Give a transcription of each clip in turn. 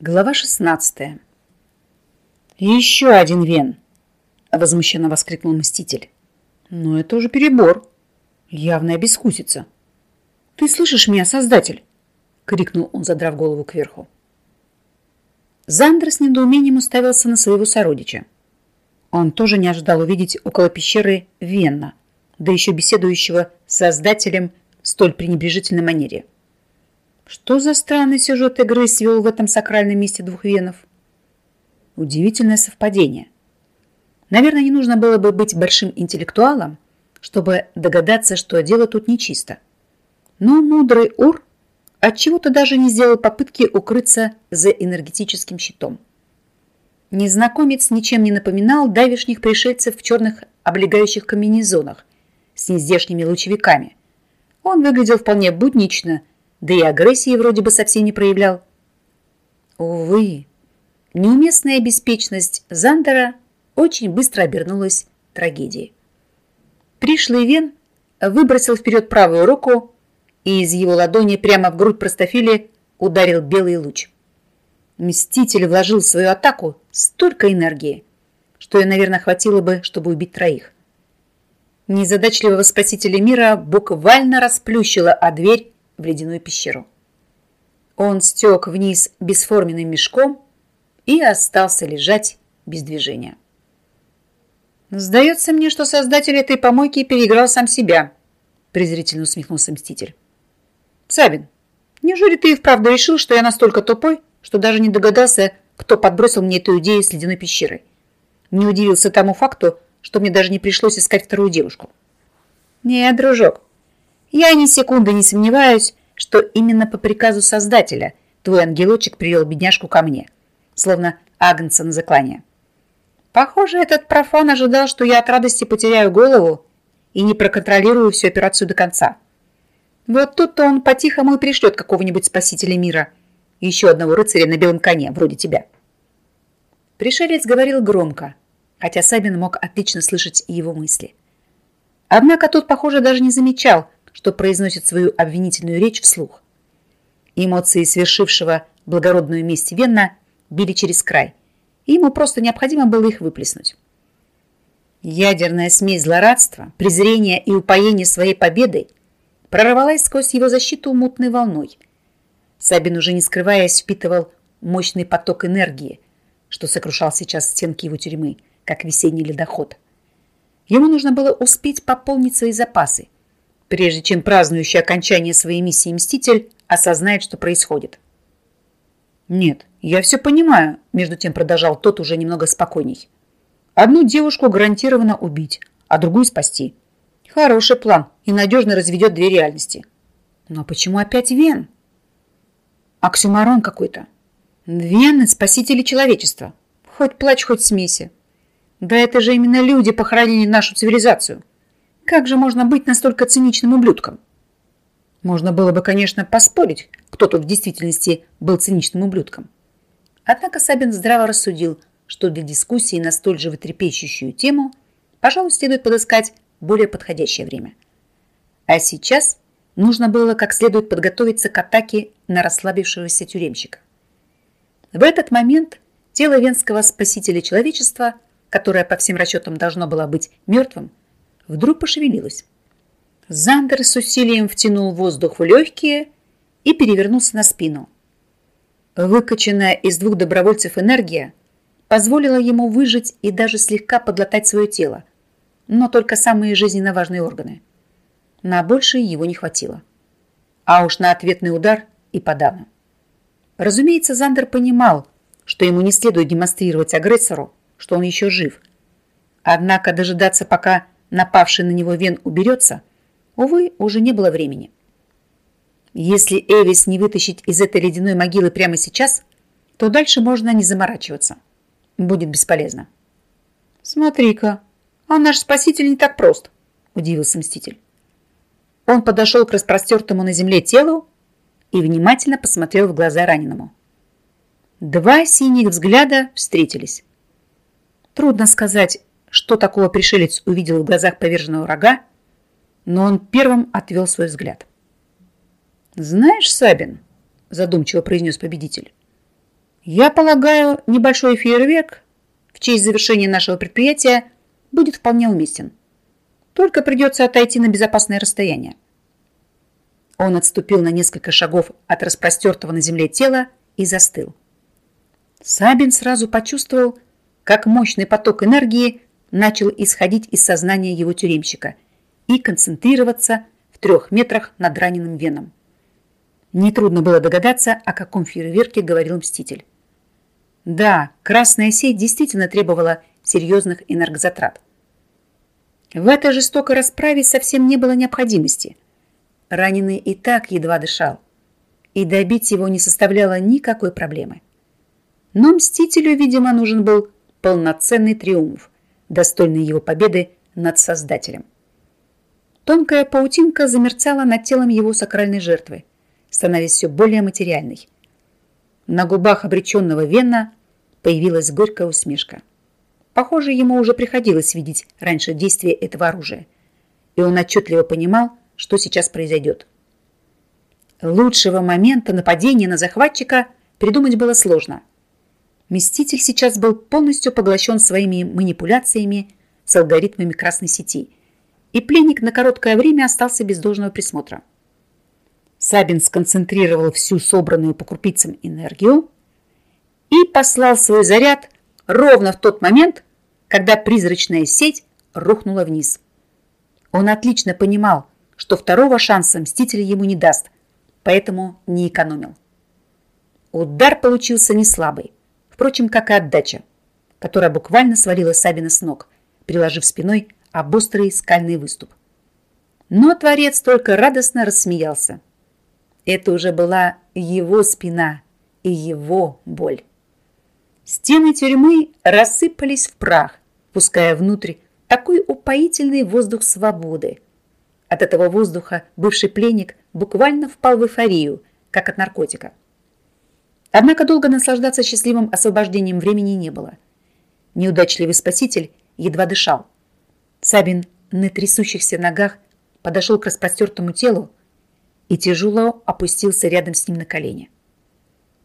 Глава 16 «Еще один вен!» – возмущенно воскликнул Мститель. «Но это уже перебор. Явная бескусица. Ты слышишь меня, Создатель?» – крикнул он, задрав голову кверху. Зандер с недоумением уставился на своего сородича. Он тоже не ожидал увидеть около пещеры Венна, да еще беседующего с Создателем в столь пренебрежительной манере. Что за странный сюжет игры свел в этом сакральном месте двух венов? Удивительное совпадение. Наверное, не нужно было бы быть большим интеллектуалом, чтобы догадаться, что дело тут нечисто. Но мудрый Ур отчего-то даже не сделал попытки укрыться за энергетическим щитом. Незнакомец ничем не напоминал давишних пришельцев в черных облегающих комбинезонах с нездешними лучевиками. Он выглядел вполне буднично – да и агрессии вроде бы совсем не проявлял. Увы, неуместная беспечность Зандера очень быстро обернулась трагедией. Пришлый Вен выбросил вперед правую руку, и из его ладони прямо в грудь простофили ударил белый луч. Мститель вложил в свою атаку столько энергии, что ее, наверное, хватило бы, чтобы убить троих. Незадачливого спасителя мира буквально расплющило о дверь в ледяную пещеру. Он стек вниз бесформенным мешком и остался лежать без движения. «Сдается мне, что создатель этой помойки переиграл сам себя», презрительно усмехнулся Мститель. «Сабин, неужели ты и вправду решил, что я настолько тупой, что даже не догадался, кто подбросил мне эту идею с ледяной пещерой? Не удивился тому факту, что мне даже не пришлось искать вторую девушку». «Нет, дружок, я ни секунды не сомневаюсь, что именно по приказу Создателя твой ангелочек привел бедняжку ко мне, словно агнца на заклание. Похоже, этот профан ожидал, что я от радости потеряю голову и не проконтролирую всю операцию до конца. Вот тут-то он по-тихому и пришлет какого-нибудь спасителя мира, еще одного рыцаря на белом коне, вроде тебя. Пришелец говорил громко, хотя Сабин мог отлично слышать его мысли. Однако тот, похоже, даже не замечал, что произносит свою обвинительную речь вслух. Эмоции свершившего благородную месть Венна били через край, и ему просто необходимо было их выплеснуть. Ядерная смесь злорадства, презрения и упоения своей победой прорвалась сквозь его защиту мутной волной. Сабин, уже не скрываясь, впитывал мощный поток энергии, что сокрушал сейчас стенки его тюрьмы, как весенний ледоход. Ему нужно было успеть пополнить свои запасы, прежде чем празднующий окончание своей миссии Мститель осознает, что происходит. «Нет, я все понимаю», – между тем продолжал тот уже немного спокойней. «Одну девушку гарантированно убить, а другую спасти. Хороший план и надежно разведет две реальности. Но почему опять Вен? Оксюмарон какой-то. Вены – спасители человечества. Хоть плачь, хоть смейся. Да это же именно люди похоронили нашу цивилизацию». Как же можно быть настолько циничным ублюдком? Можно было бы, конечно, поспорить, кто тут в действительности был циничным ублюдком. Однако Сабин здраво рассудил, что для дискуссии на столь животрепещущую тему, пожалуй, следует подыскать более подходящее время. А сейчас нужно было как следует подготовиться к атаке на расслабившегося тюремщика. В этот момент тело венского спасителя человечества, которое по всем расчетам должно было быть мертвым, вдруг пошевелилась. Зандер с усилием втянул воздух в легкие и перевернулся на спину. Выкачанная из двух добровольцев энергия позволила ему выжить и даже слегка подлатать свое тело, но только самые жизненно важные органы. На большее его не хватило. А уж на ответный удар и подавно. Разумеется, Зандер понимал, что ему не следует демонстрировать агрессору, что он еще жив. Однако дожидаться, пока напавший на него Вен уберется, увы, уже не было времени. Если Эвис не вытащить из этой ледяной могилы прямо сейчас, то дальше можно не заморачиваться. Будет бесполезно. «Смотри-ка, а наш спаситель не так прост», – удивился Мститель. Он подошел к распростертому на земле телу и внимательно посмотрел в глаза раненому. Два синих взгляда встретились. Трудно сказать, что такого пришелец увидел в глазах поверженного врага, но он первым отвел свой взгляд. «Знаешь, Сабин», – задумчиво произнес победитель, Я полагаю, небольшой фейерверк в честь завершения нашего предприятия будет вполне уместен. Только придется отойти на безопасное расстояние. Он отступил на несколько шагов от распростертого на земле тела и застыл. Сабин сразу почувствовал, как мощный поток энергии начал исходить из сознания его тюремщика и концентрироваться в трех метрах над раненым веном. Нетрудно было догадаться, о каком фейерверке говорил Мститель. Да, красная сеть действительно требовала серьезных энергозатрат. В этой жестокой расправе совсем не было необходимости. Раненый и так едва дышал, и добить его не составляло никакой проблемы. Но Мстителю, видимо, нужен был полноценный триумф, достойный его победы над Создателем. Тонкая паутинка замерцала над телом его сакральной жертвы, становясь все более материальной. На губах обреченного Вена появилась горькая усмешка. Похоже, ему уже приходилось видеть раньше действие этого оружия, и он отчетливо понимал, что сейчас произойдет. Лучшего момента нападения на захватчика придумать было сложно – Мститель сейчас был полностью поглощен своими манипуляциями с алгоритмами красной сети, и пленник на короткое время остался без должного присмотра. Сабин сконцентрировал всю собранную по крупицам энергию и послал свой заряд ровно в тот момент, когда призрачная сеть рухнула вниз. Он отлично понимал, что второго шанса Мститель ему не даст, поэтому не экономил. Удар получился не слабый. Впрочем, как и отдача, которая буквально свалила Сабина с ног, приложив спиной об острый скальный выступ. Но Творец только радостно рассмеялся. Это уже была его спина и его боль. Стены тюрьмы рассыпались в прах, пуская внутрь такой упоительный воздух свободы. От этого воздуха бывший пленник буквально впал в эйфорию, как от наркотика. Однако долго наслаждаться счастливым освобождением времени не было. Неудачливый спаситель едва дышал. Сабин на трясущихся ногах подошел к распростертому телу и тяжело опустился рядом с ним на колени.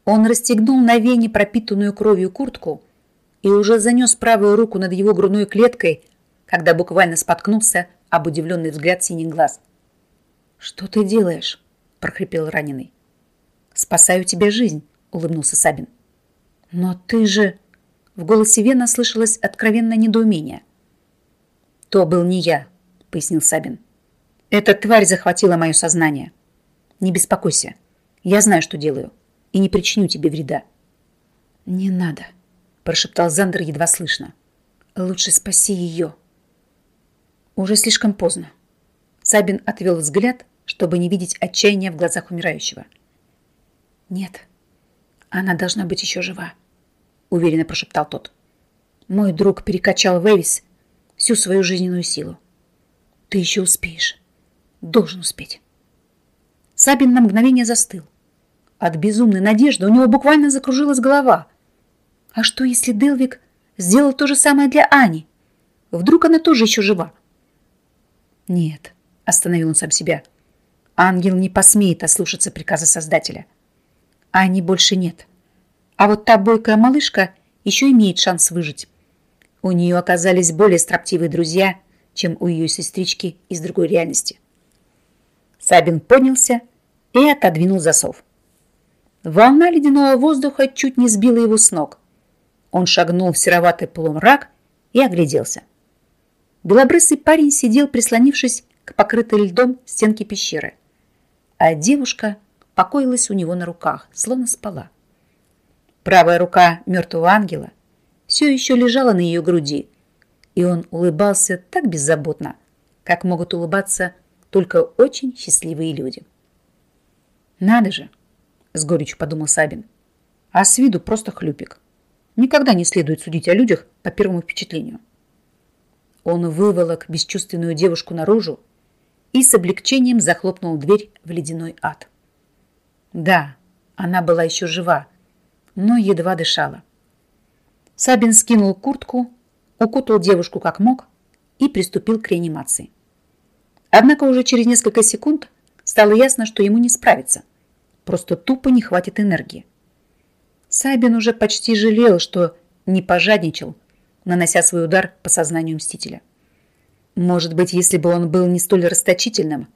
Он расстегнул на вене пропитанную кровью куртку и уже занес правую руку над его грудной клеткой, когда буквально споткнулся об удивленный взгляд синих глаз. «Что ты делаешь?» – прохрипел раненый. «Спасаю тебе жизнь», – улыбнулся Сабин. «Но ты же...» В голосе Вена слышалось откровенное недоумение. «То был не я», – пояснил Сабин. «Эта тварь захватила мое сознание. Не беспокойся. Я знаю, что делаю, и не причиню тебе вреда». «Не надо», – прошептал Зандер едва слышно. «Лучше спаси ее». Уже слишком поздно. Сабин отвел взгляд, чтобы не видеть отчаяния в глазах умирающего. «Нет», она должна быть еще жива, уверенно прошептал тот. Мой друг перекачал в Эвис всю свою жизненную силу. Ты еще успеешь. Должен успеть. Сабин на мгновение застыл. От безумной надежды у него буквально закружилась голова. А что, если Делвик сделал то же самое для Ани? Вдруг она тоже еще жива? Нет, остановил он сам себя. Ангел не посмеет ослушаться приказа Создателя. — Ани больше нет. А вот та бойкая малышка еще имеет шанс выжить. У нее оказались более строптивые друзья, чем у ее сестрички из другой реальности. Сабин поднялся и отодвинул засов. Волна ледяного воздуха чуть не сбила его с ног. Он шагнул в сероватый полумрак и огляделся. Белобрысый парень сидел, прислонившись к покрытой льдом стенке пещеры, а девушка – покоилась у него на руках, словно спала. Правая рука мертвого ангела все еще лежала на ее груди, и он улыбался так беззаботно, как могут улыбаться только очень счастливые люди. «Надо же!» — с горечью подумал Сабин. «А с виду просто хлюпик. Никогда не следует судить о людях по первому впечатлению». Он выволок бесчувственную девушку наружу и с облегчением захлопнул дверь в ледяной ад. Да, она была еще жива, но едва дышала. Сабин скинул куртку, укутал девушку как мог и приступил к реанимации. Однако уже через несколько секунд стало ясно, что ему не справиться. Просто тупо не хватит энергии. Сабин уже почти жалел, что не пожадничал, нанося свой удар по сознанию Мстителя. Может быть, если бы он был не столь расточительным,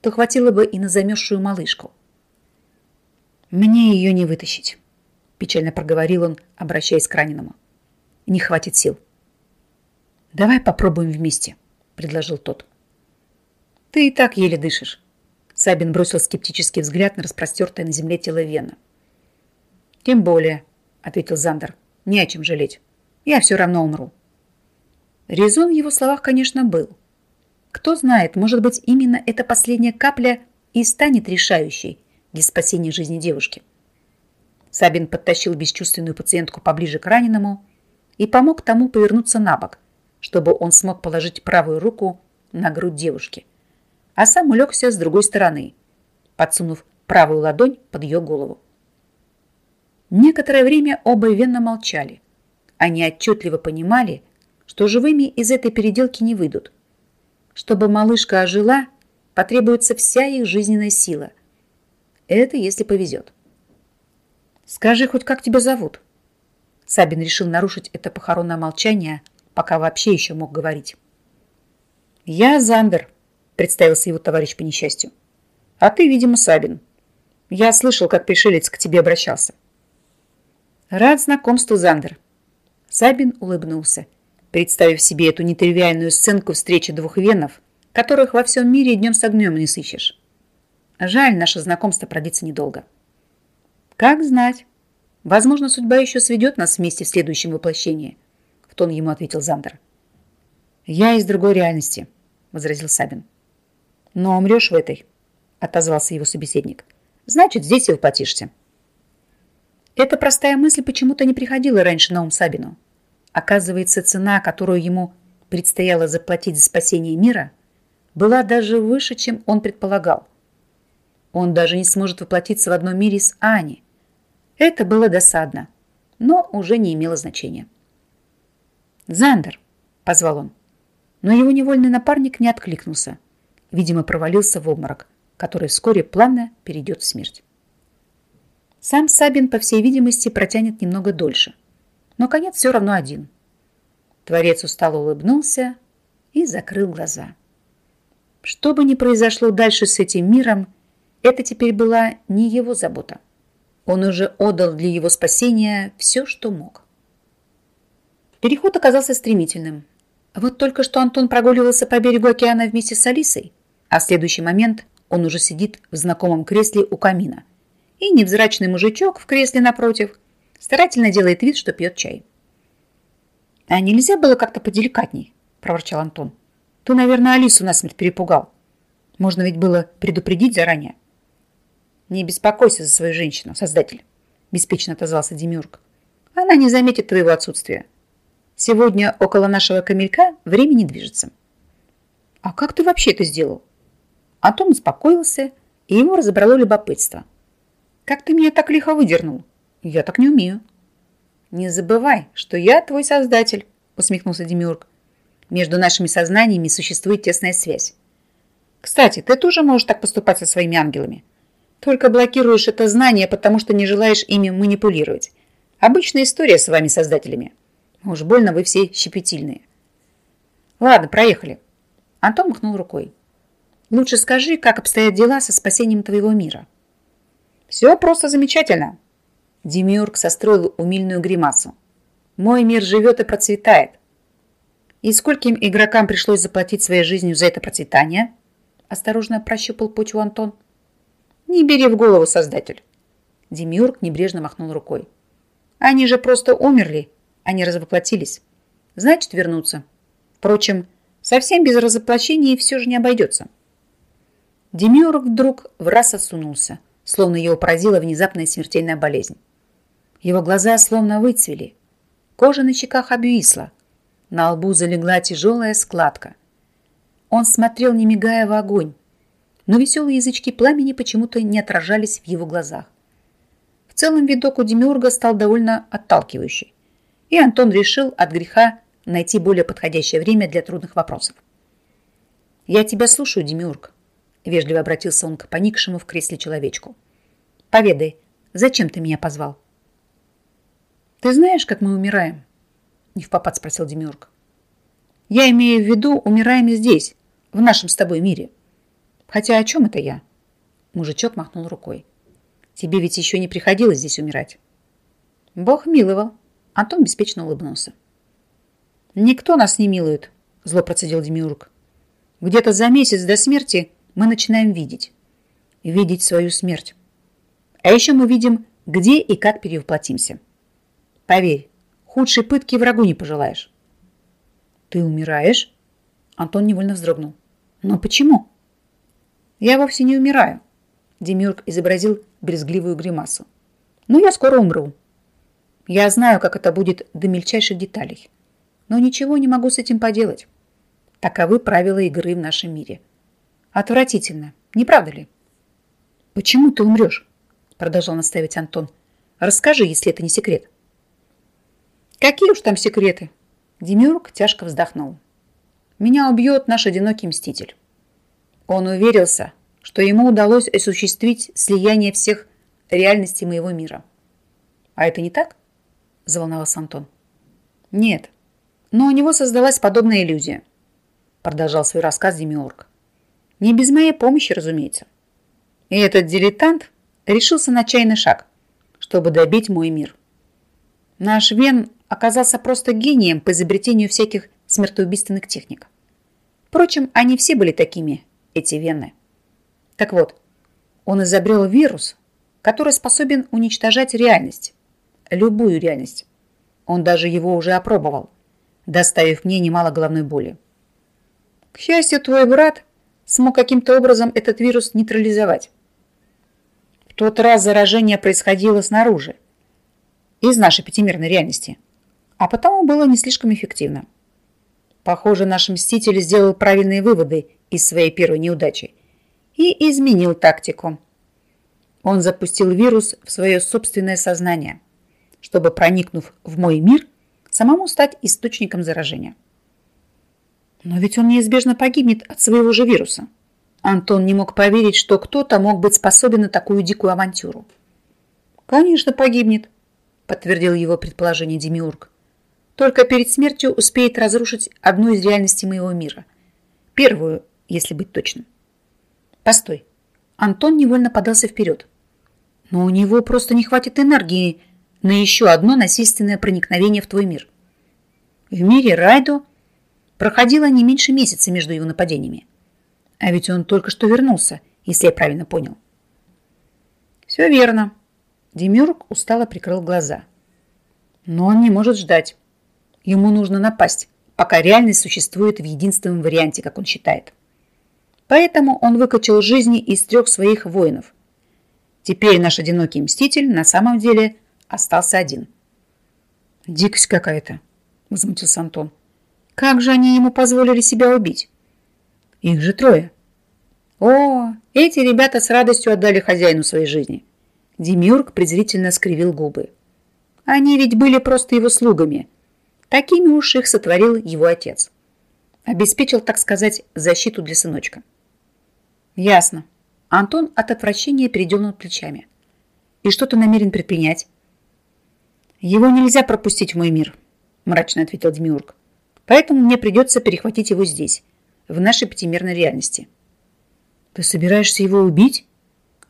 то хватило бы и на замерзшую малышку. «Мне ее не вытащить», – печально проговорил он, обращаясь к раненому. «Не хватит сил». «Давай попробуем вместе», – предложил тот. «Ты и так еле дышишь». Сабин бросил скептический взгляд на распростертое на земле тело Вена. «Тем более», — ответил Зандер, — «не о чем жалеть. Я все равно умру». Резон в его словах, конечно, был. Кто знает, может быть, именно эта последняя капля и станет решающей для спасения жизни девушки. Сабин подтащил бесчувственную пациентку поближе к раненому и помог тому повернуться на бок, чтобы он смог положить правую руку на грудь девушки, а сам улегся с другой стороны, подсунув правую ладонь под ее голову. Некоторое время оба венно молчали. Они отчетливо понимали, что живыми из этой переделки не выйдут. Чтобы малышка ожила, потребуется вся их жизненная сила. Это если повезет. «Скажи хоть, как тебя зовут?» Сабин решил нарушить это похоронное молчание, пока вообще еще мог говорить. «Я Зандер», — представился его товарищ по несчастью. «А ты, видимо, Сабин. Я слышал, как пришелец к тебе обращался». Рад знакомству, Зандер. Сабин улыбнулся, представив себе эту нетривиальную сценку встречи двух венов, которых во всем мире днем с огнем не сыщешь. Жаль, наше знакомство продлится недолго. Как знать. Возможно, судьба еще сведет нас вместе в следующем воплощении, в тон ему ответил Зандер. Я из другой реальности, возразил Сабин. Но умрешь в этой, отозвался его собеседник. Значит, здесь и воплотишься. Эта простая мысль почему-то не приходила раньше на ум Сабину. Оказывается, цена, которую ему предстояло заплатить за спасение мира, была даже выше, чем он предполагал. Он даже не сможет воплотиться в одном мире с Ани. Это было досадно, но уже не имело значения. «Зандер!» – позвал он. Но его невольный напарник не откликнулся. Видимо, провалился в обморок, который вскоре плавно перейдет в смерть. Сам Сабин, по всей видимости, протянет немного дольше. Но конец все равно один. Творец устало улыбнулся и закрыл глаза. Что бы ни произошло дальше с этим миром, это теперь была не его забота. Он уже отдал для его спасения все, что мог. Переход оказался стремительным. Вот только что Антон прогуливался по берегу океана вместе с Алисой, а в следующий момент он уже сидит в знакомом кресле у камина – и невзрачный мужичок в кресле напротив старательно делает вид, что пьет чай. «А нельзя было как-то поделикатней?» – проворчал Антон. «Ты, наверное, Алису насмерть перепугал. Можно ведь было предупредить заранее». «Не беспокойся за свою женщину, создатель», – беспечно отозвался Демюрк. «Она не заметит твоего отсутствия. Сегодня около нашего камелька время не движется». «А как ты вообще это сделал?» Антон успокоился, и ему разобрало любопытство – как ты меня так лихо выдернул? Я так не умею. Не забывай, что я твой создатель, усмехнулся Демиург. Между нашими сознаниями существует тесная связь. Кстати, ты тоже можешь так поступать со своими ангелами. Только блокируешь это знание, потому что не желаешь ими манипулировать. Обычная история с вами, создателями. Уж больно вы все щепетильные. Ладно, проехали. Антон махнул рукой. Лучше скажи, как обстоят дела со спасением твоего мира. Все просто замечательно. Демиург состроил умильную гримасу. Мой мир живет и процветает. И скольким игрокам пришлось заплатить своей жизнью за это процветание? Осторожно прощупал почву Антон. Не бери в голову, создатель. Демиург небрежно махнул рукой. Они же просто умерли, они развоплотились. Значит, вернутся. Впрочем, совсем без разоплощения все же не обойдется. Демиург вдруг в раз осунулся словно его поразила внезапная смертельная болезнь. Его глаза словно выцвели. Кожа на щеках обвисла. На лбу залегла тяжелая складка. Он смотрел, не мигая в огонь, но веселые язычки пламени почему-то не отражались в его глазах. В целом видок у Демиурга стал довольно отталкивающий, и Антон решил от греха найти более подходящее время для трудных вопросов. «Я тебя слушаю, Демиург», Вежливо обратился он к поникшему в кресле человечку. «Поведай, зачем ты меня позвал?» Ты знаешь, как мы умираем? Не в попад спросил Демиург. Я имею в виду, умираем здесь, в нашем с тобой мире. Хотя о чем это я? Мужичок махнул рукой. Тебе ведь еще не приходилось здесь умирать. Бог миловал. Антон беспечно улыбнулся. Никто нас не милует, зло процедил Демиург. Где-то за месяц до смерти мы начинаем видеть. Видеть свою смерть. А еще мы видим, где и как перевоплотимся. Поверь, худшей пытки врагу не пожелаешь. Ты умираешь? Антон невольно вздрогнул. Но почему? Я вовсе не умираю. Демиург изобразил брезгливую гримасу. Но я скоро умру. Я знаю, как это будет до мельчайших деталей. Но ничего не могу с этим поделать. Таковы правила игры в нашем мире. Отвратительно, не правда ли? Почему ты умрешь? Продолжал наставить Антон. Расскажи, если это не секрет. Какие уж там секреты? Демиург тяжко вздохнул. Меня убьет наш одинокий мститель. Он уверился, что ему удалось осуществить слияние всех реальностей моего мира. А это не так? Заволновался Антон. Нет, но у него создалась подобная иллюзия. Продолжал свой рассказ Демиург. Не без моей помощи, разумеется. И этот дилетант решился на чайный шаг, чтобы добить мой мир. Наш Вен оказался просто гением по изобретению всяких смертоубийственных техник. Впрочем, они все были такими, эти вены. Так вот, он изобрел вирус, который способен уничтожать реальность, любую реальность. Он даже его уже опробовал, доставив мне немало головной боли. К счастью, твой брат смог каким-то образом этот вирус нейтрализовать. В тот раз заражение происходило снаружи, из нашей пятимерной реальности, а потому было не слишком эффективно. Похоже, наш Мститель сделал правильные выводы из своей первой неудачи и изменил тактику. Он запустил вирус в свое собственное сознание, чтобы, проникнув в мой мир, самому стать источником заражения. Но ведь он неизбежно погибнет от своего же вируса. Антон не мог поверить, что кто-то мог быть способен на такую дикую авантюру. «Конечно, погибнет», – подтвердил его предположение Демиург. «Только перед смертью успеет разрушить одну из реальностей моего мира. Первую, если быть точным». «Постой». Антон невольно подался вперед. «Но у него просто не хватит энергии на еще одно насильственное проникновение в твой мир». В мире Райдо Проходило не меньше месяца между его нападениями. А ведь он только что вернулся, если я правильно понял. Все верно. Демюрк устало прикрыл глаза. Но он не может ждать. Ему нужно напасть, пока реальность существует в единственном варианте, как он считает. Поэтому он выкачал жизни из трех своих воинов. Теперь наш одинокий мститель на самом деле остался один. «Дикость какая-то», — возмутился Антон. Как же они ему позволили себя убить? Их же трое. О, эти ребята с радостью отдали хозяину своей жизни. Демиург презрительно скривил губы. Они ведь были просто его слугами. Такими уж их сотворил его отец. Обеспечил, так сказать, защиту для сыночка. Ясно. Антон от отвращения передернул плечами. И что ты намерен предпринять? Его нельзя пропустить в мой мир, мрачно ответил Демиург. Поэтому мне придется перехватить его здесь, в нашей пятимерной реальности. Ты собираешься его убить?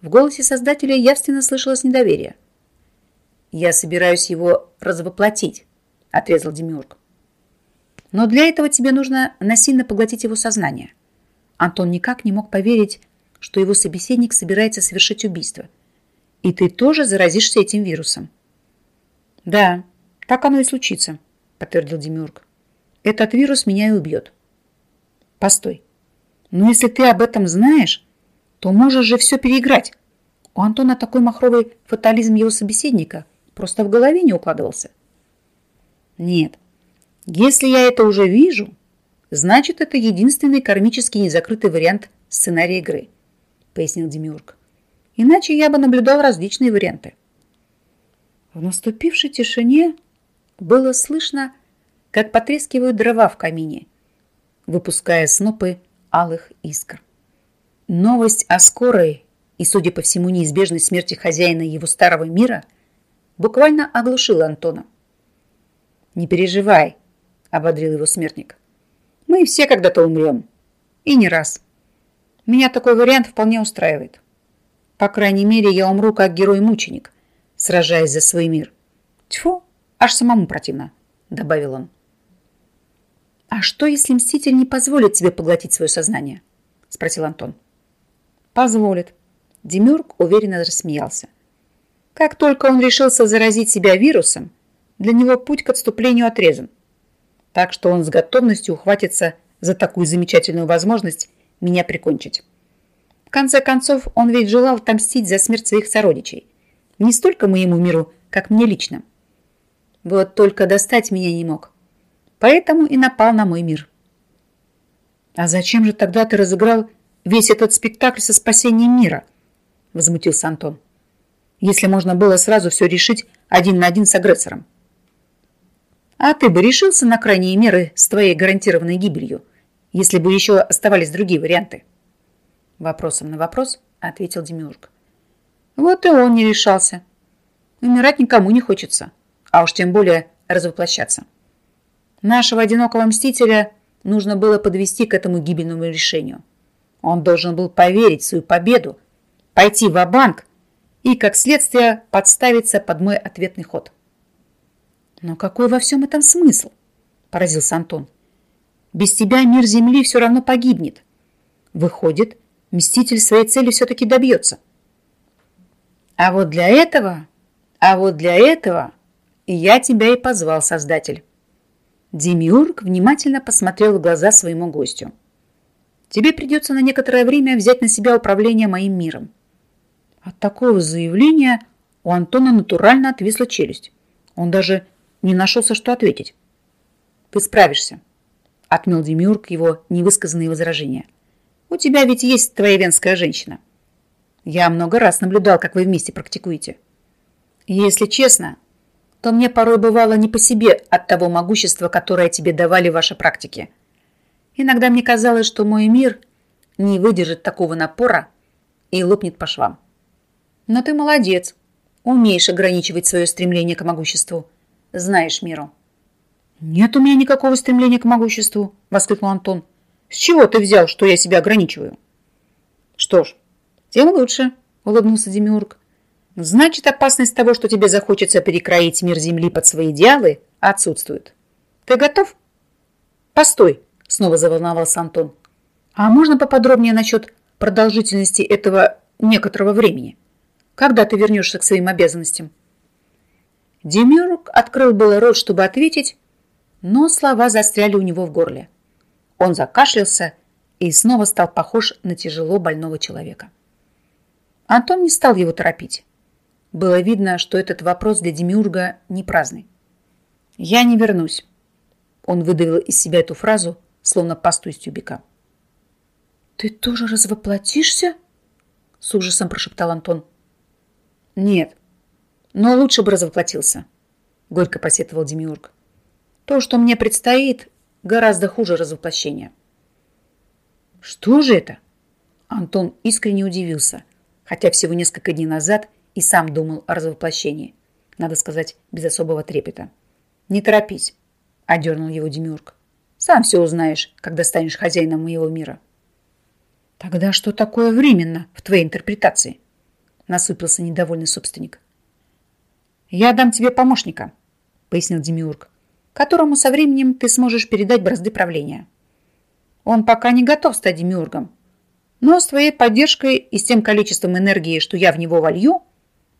В голосе создателя явственно слышалось недоверие. Я собираюсь его развоплотить, отрезал Демиург. Но для этого тебе нужно насильно поглотить его сознание. Антон никак не мог поверить, что его собеседник собирается совершить убийство. И ты тоже заразишься этим вирусом. Да, так оно и случится, подтвердил Демиург. Этот вирус меня и убьет. Постой. Но если ты об этом знаешь, то можешь же все переиграть. У Антона такой махровый фатализм его собеседника просто в голове не укладывался. Нет. Если я это уже вижу, значит, это единственный кармический незакрытый вариант сценария игры, пояснил Демиург. Иначе я бы наблюдал различные варианты. В наступившей тишине было слышно, как потрескивают дрова в камине, выпуская снопы алых искр. Новость о скорой и, судя по всему, неизбежной смерти хозяина его старого мира буквально оглушила Антона. Не переживай, ободрил его смертник. Мы все когда-то умрем. И не раз. Меня такой вариант вполне устраивает. По крайней мере, я умру как герой-мученик, сражаясь за свой мир. Тьфу, аж самому противно, добавил он. А что, если Мститель не позволит тебе поглотить свое сознание? Спросил Антон. Позволит. Демюрк уверенно рассмеялся. Как только он решился заразить себя вирусом, для него путь к отступлению отрезан. Так что он с готовностью ухватится за такую замечательную возможность меня прикончить. В конце концов, он ведь желал отомстить за смерть своих сородичей. Не столько моему миру, как мне лично. Вот только достать меня не мог. Поэтому и напал на мой мир. «А зачем же тогда ты разыграл весь этот спектакль со спасением мира?» Возмутился Антон. «Если можно было сразу все решить один на один с агрессором». «А ты бы решился на крайние меры с твоей гарантированной гибелью, если бы еще оставались другие варианты?» Вопросом на вопрос ответил Демиург. Вот и он не решался. Умирать никому не хочется, а уж тем более развоплощаться. Нашего одинокого мстителя нужно было подвести к этому гибельному решению. Он должен был поверить в свою победу, пойти в банк и, как следствие, подставиться под мой ответный ход. «Но какой во всем этом смысл?» – поразился Антон. «Без тебя мир Земли все равно погибнет. Выходит, Мститель своей цели все-таки добьется. А вот для этого, а вот для этого я тебя и позвал, Создатель. Демиург внимательно посмотрел в глаза своему гостю. Тебе придется на некоторое время взять на себя управление моим миром. От такого заявления у Антона натурально отвисла челюсть. Он даже не нашелся, что ответить. Ты справишься, отмел Демиург его невысказанные возражения. У тебя ведь есть твоя венская женщина. Я много раз наблюдал, как вы вместе практикуете. Если честно, то мне порой бывало не по себе от того могущества, которое тебе давали ваши практики. Иногда мне казалось, что мой мир не выдержит такого напора и лопнет по швам. Но ты молодец, умеешь ограничивать свое стремление к могуществу, знаешь миру. «Нет у меня никакого стремления к могуществу», — воскликнул Антон. С чего ты взял, что я себя ограничиваю? Что ж, тем лучше, улыбнулся Демиург. Значит, опасность того, что тебе захочется перекроить мир Земли под свои идеалы, отсутствует. Ты готов? Постой, снова заволновался Антон. А можно поподробнее насчет продолжительности этого некоторого времени? Когда ты вернешься к своим обязанностям? Демиург открыл было рот, чтобы ответить, но слова застряли у него в горле. Он закашлялся и снова стал похож на тяжело больного человека. Антон не стал его торопить. Было видно, что этот вопрос для Демиурга не праздный. «Я не вернусь». Он выдавил из себя эту фразу, словно пасту из тюбика. «Ты тоже развоплотишься?» С ужасом прошептал Антон. «Нет, но лучше бы развоплотился», горько посетовал Демиург. «То, что мне предстоит, гораздо хуже развоплощения. Что же это? Антон искренне удивился, хотя всего несколько дней назад и сам думал о развоплощении. Надо сказать, без особого трепета. Не торопись, одернул его Демюрк. Сам все узнаешь, когда станешь хозяином моего мира. Тогда что такое временно в твоей интерпретации? Насупился недовольный собственник. Я дам тебе помощника, пояснил Демиург которому со временем ты сможешь передать бразды правления. Он пока не готов стать демиургом, но с твоей поддержкой и с тем количеством энергии, что я в него волью,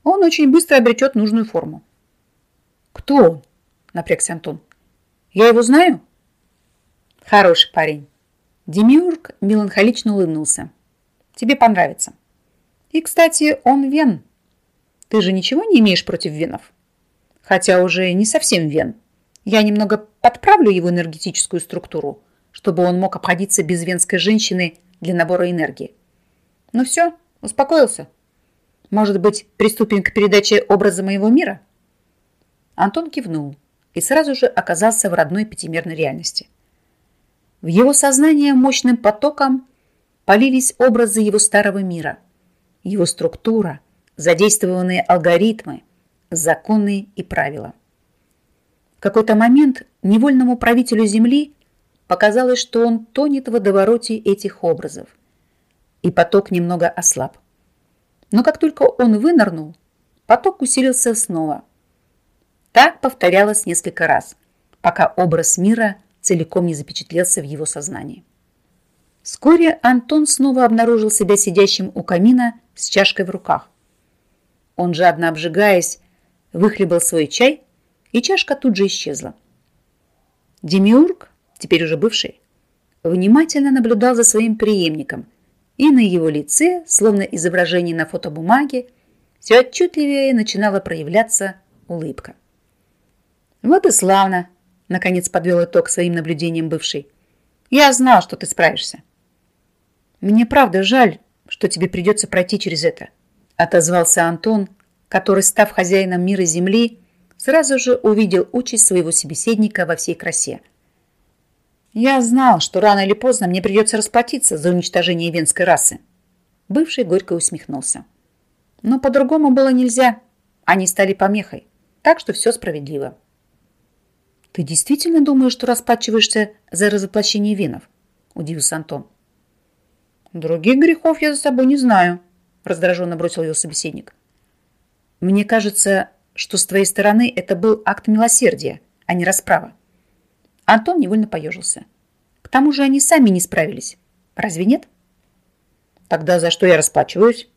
он очень быстро обретет нужную форму. «Кто он?» – напрягся Антон. «Я его знаю?» «Хороший парень». Демиург меланхолично улыбнулся. «Тебе понравится. И, кстати, он вен. Ты же ничего не имеешь против венов? Хотя уже не совсем вен». Я немного подправлю его энергетическую структуру, чтобы он мог обходиться без венской женщины для набора энергии. Ну все, успокоился. Может быть, приступим к передаче образа моего мира? Антон кивнул и сразу же оказался в родной пятимерной реальности. В его сознание мощным потоком полились образы его старого мира, его структура, задействованные алгоритмы, законы и правила. В какой-то момент невольному правителю Земли показалось, что он тонет в водовороте этих образов. И поток немного ослаб. Но как только он вынырнул, поток усилился снова. Так повторялось несколько раз, пока образ мира целиком не запечатлелся в его сознании. Вскоре Антон снова обнаружил себя сидящим у камина с чашкой в руках. Он, жадно обжигаясь, выхлебал свой чай, и чашка тут же исчезла. Демиург, теперь уже бывший, внимательно наблюдал за своим преемником, и на его лице, словно изображение на фотобумаге, все отчетливее начинала проявляться улыбка. «Вот и славно!» – наконец подвел итог своим наблюдениям бывший. «Я знал, что ты справишься». «Мне правда жаль, что тебе придется пройти через это», – отозвался Антон, который, став хозяином мира Земли, сразу же увидел участь своего собеседника во всей красе. «Я знал, что рано или поздно мне придется расплатиться за уничтожение венской расы». Бывший горько усмехнулся. Но по-другому было нельзя. Они стали помехой. Так что все справедливо. «Ты действительно думаешь, что расплачиваешься за разоплощение венов?» – удивился Антон. «Других грехов я за собой не знаю», – раздраженно бросил ее собеседник. «Мне кажется, что с твоей стороны это был акт милосердия, а не расправа». Антон невольно поежился. «К тому же они сами не справились. Разве нет?» «Тогда за что я расплачиваюсь?»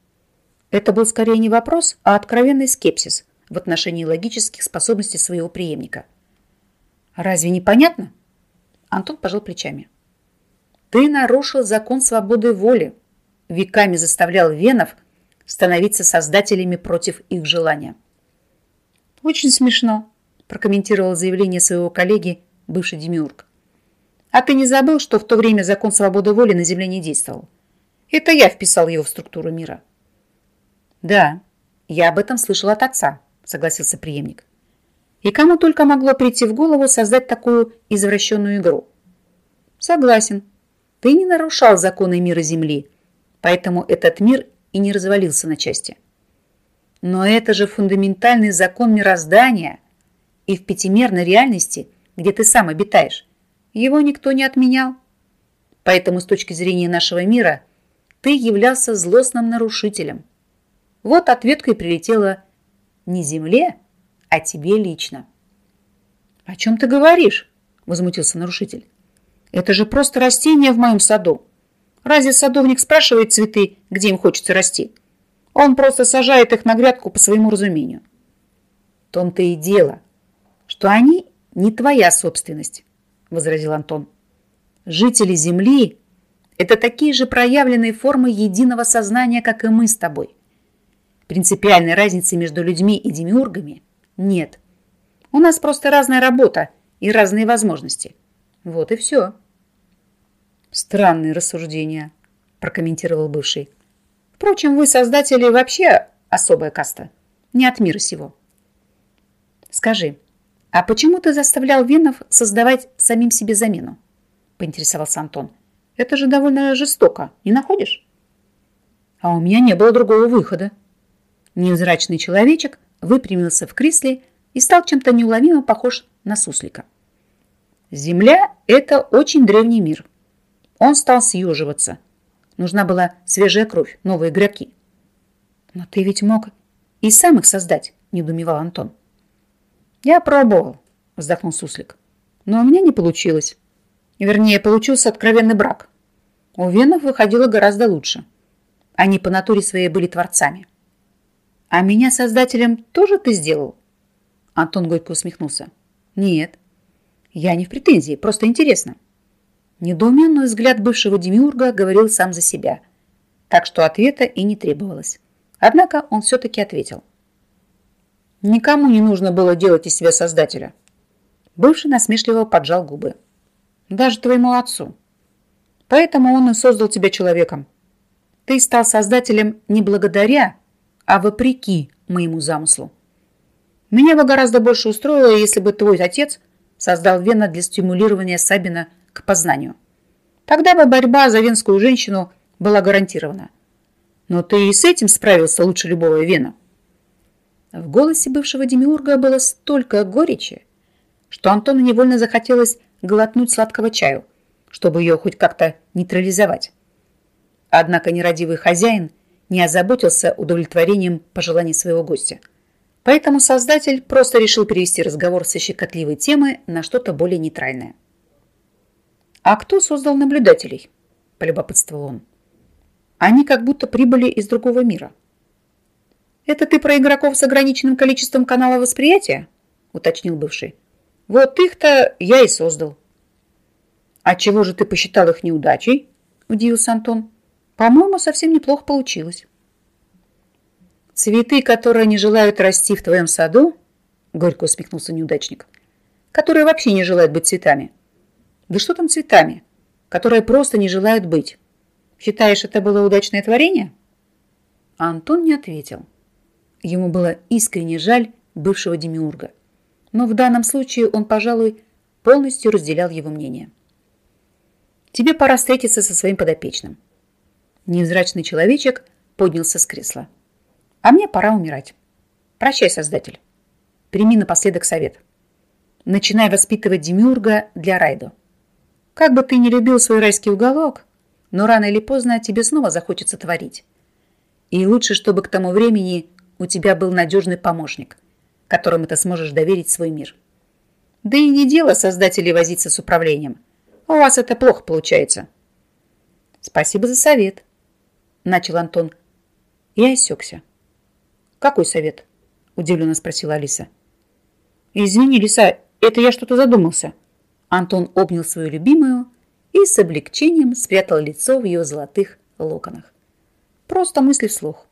Это был скорее не вопрос, а откровенный скепсис в отношении логических способностей своего преемника. «Разве не понятно?» Антон пожал плечами. «Ты нарушил закон свободы воли, веками заставлял венов становиться создателями против их желания». «Очень смешно», прокомментировал заявление своего коллеги, бывший демиург. «А ты не забыл, что в то время закон свободы воли на Земле не действовал? Это я вписал его в структуру мира». «Да, я об этом слышал от отца», — согласился преемник. «И кому только могло прийти в голову создать такую извращенную игру?» «Согласен. Ты не нарушал законы мира Земли, поэтому этот мир и не развалился на части. Но это же фундаментальный закон мироздания, и в пятимерной реальности, где ты сам обитаешь, его никто не отменял. Поэтому с точки зрения нашего мира ты являлся злостным нарушителем». Вот ответка и прилетела не земле, а тебе лично. «О чем ты говоришь?» – возмутился нарушитель. «Это же просто растение в моем саду. Разве садовник спрашивает цветы, где им хочется расти? Он просто сажает их на грядку по своему разумению». «В том-то и дело, что они не твоя собственность», – возразил Антон. «Жители Земли – это такие же проявленные формы единого сознания, как и мы с тобой. Принципиальной разницы между людьми и демиургами нет. У нас просто разная работа и разные возможности. Вот и все. Странные рассуждения, прокомментировал бывший. Впрочем, вы, создатели, вообще особая каста. Не от мира сего. Скажи, а почему ты заставлял венов создавать самим себе замену? Поинтересовался Антон. Это же довольно жестоко, не находишь? А у меня не было другого выхода, Невзрачный человечек выпрямился в кресле и стал чем-то неуловимо похож на суслика. Земля – это очень древний мир. Он стал съеживаться. Нужна была свежая кровь, новые игроки. Но ты ведь мог и сам их создать, недоумевал Антон. Я пробовал, вздохнул суслик. Но у меня не получилось. Вернее, получился откровенный брак. У венов выходило гораздо лучше. Они по натуре своей были творцами. «А меня создателем тоже ты сделал?» Антон горько усмехнулся. «Нет, я не в претензии, просто интересно». Недоуменный взгляд бывшего демиурга говорил сам за себя, так что ответа и не требовалось. Однако он все-таки ответил. «Никому не нужно было делать из себя создателя». Бывший насмешливо поджал губы. «Даже твоему отцу. Поэтому он и создал тебя человеком. Ты стал создателем не благодаря, а вопреки моему замыслу. Меня бы гораздо больше устроило, если бы твой отец создал Вена для стимулирования Сабина к познанию. Тогда бы борьба за венскую женщину была гарантирована. Но ты и с этим справился лучше любого Вена. В голосе бывшего демиурга было столько горечи, что Антону невольно захотелось глотнуть сладкого чаю, чтобы ее хоть как-то нейтрализовать. Однако нерадивый хозяин не озаботился удовлетворением пожеланий своего гостя. Поэтому создатель просто решил перевести разговор со щекотливой темы на что-то более нейтральное. «А кто создал наблюдателей?» – полюбопытствовал он. «Они как будто прибыли из другого мира». «Это ты про игроков с ограниченным количеством канала восприятия?» – уточнил бывший. «Вот их-то я и создал». «А чего же ты посчитал их неудачей?» – удивился Антон. «По-моему, совсем неплохо получилось». «Цветы, которые не желают расти в твоем саду?» – горько усмехнулся неудачник. «Которые вообще не желают быть цветами». «Да что там цветами? Которые просто не желают быть. Считаешь, это было удачное творение?» А Антон не ответил. Ему было искренне жаль бывшего демиурга. Но в данном случае он, пожалуй, полностью разделял его мнение. «Тебе пора встретиться со своим подопечным». Невзрачный человечек поднялся с кресла. «А мне пора умирать. Прощай, Создатель. Прими напоследок совет. Начинай воспитывать демиурга для Райдо. Как бы ты ни любил свой райский уголок, но рано или поздно тебе снова захочется творить. И лучше, чтобы к тому времени у тебя был надежный помощник, которому ты сможешь доверить свой мир. Да и не дело создателей возиться с управлением. У вас это плохо получается. Спасибо за совет, начал Антон. Я осекся. Какой совет? Удивленно спросила Алиса. Извини, Лиса, это я что-то задумался. Антон обнял свою любимую и с облегчением спрятал лицо в ее золотых локонах. Просто мысли вслух.